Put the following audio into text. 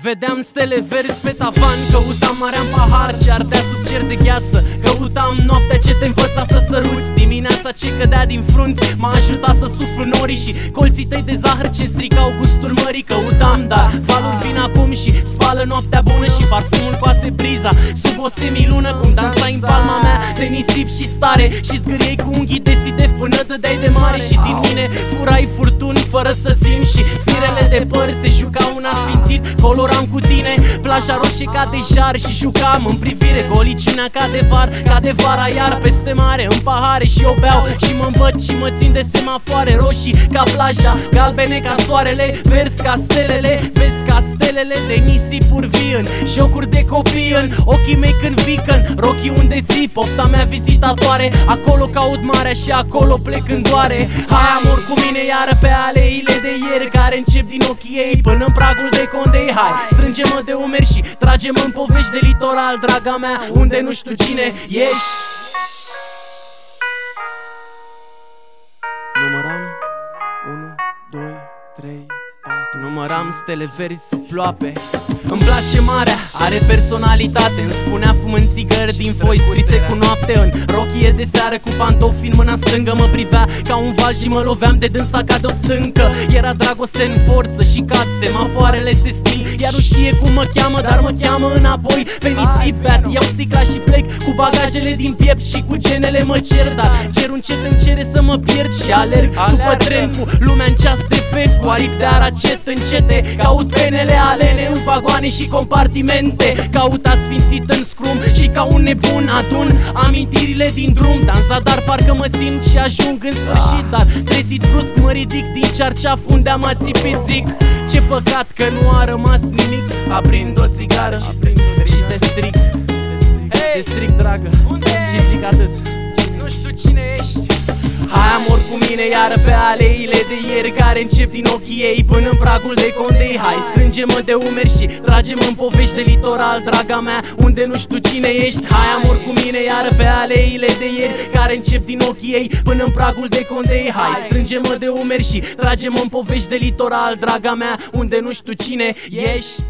Vedeam stele verzi pe tavan Căutam marea în pahar ce ardea sub cer de gheață. Căutam noaptea ce te învăța să săruți. Dimineața ce cădea din frunți M-a ajutat să suflu norii și colții tăi de zahăr ce stricau gustul mării. Căutam, dar valul vin acum și spală noaptea bună Și parfumul coase briza. Sub o semilună Cum dansai în palma mea de nisip și stare Și zgâriei cu unghii de sidef până dădeai de mare. Și din mine furai furtuni fără să simți Și firele de păr se jucau un asfințit Color coram cu tine Plaja roșie ca de jar și jucam în privire Goliciunea ca de var, ca de vara iar peste mare În pahare și o beau. Și mă învăț și mă țin de semafoare Roșii ca plaja, galbene ca soarele. Verzi ca stelele, vezi ca stelele de nisipuri vii în Jocuri de copii în ochii mei când vicăn Rochii unde ții, pofta mea vizitatoare. Acolo caut marea și acolo plec în doare. Hai amor cu mine iară pe aleile de ieri Care încep din ochii ei până în pragul de condei. Hai Strânge-mă de umeri și trage-mă în povești de litoral, draga mea Unde nu știu cine ești. Număram 1, 2, 3, 4 Număram stele verzi sub ploape îmi place marea, are personalitate. Îmi spunea fum în țigări din foi Scrise cu noapte în rochie de seară Cu pantofi în mâna stângă. Mă privea ca un val și mă loveam de dânsa ca de o stâncă. Era dragoste în forță și cad semafoarele se sting Iar nu știe cum mă cheamă, dar mă cheamă înapoi. Pe nisip beat, iau sticla și plec Cu bagajele din piept și cu genele mă cer. Dar cer încet îmi cere să mă pierd și alerg După tren cu lumea în ceas de fec Cu aripi de aracet încete Caut penele alene în vagoane vagoane și compartimente. Caut asfințit în scrum și ca un nebun adun Amintirile din drum. Dansa, dar parcă mă simt și ajung în sfârșit Dar trezit brusc mă ridic din cearceaf unde am ațipit zic Ce păcat că nu a rămas nimic. Aprind o țigară și te stric. Te stric dragă. Și zic atât. Nu știu cine ești Hai amor cu mine iară pe aleile de ieri Care încep din ochii ei până în pragul de condei. Hai strânge-mă de umeri și trage-mă în povești de litoral Draga mea, unde nu știu cine ești. Hai amor cu mine iară pe aleile de ieri Care încep din ochii ei până în pragul de condei. Hai strânge-mă de umeri și trage-mă în povești de litoral Draga mea, unde nu știu cine ești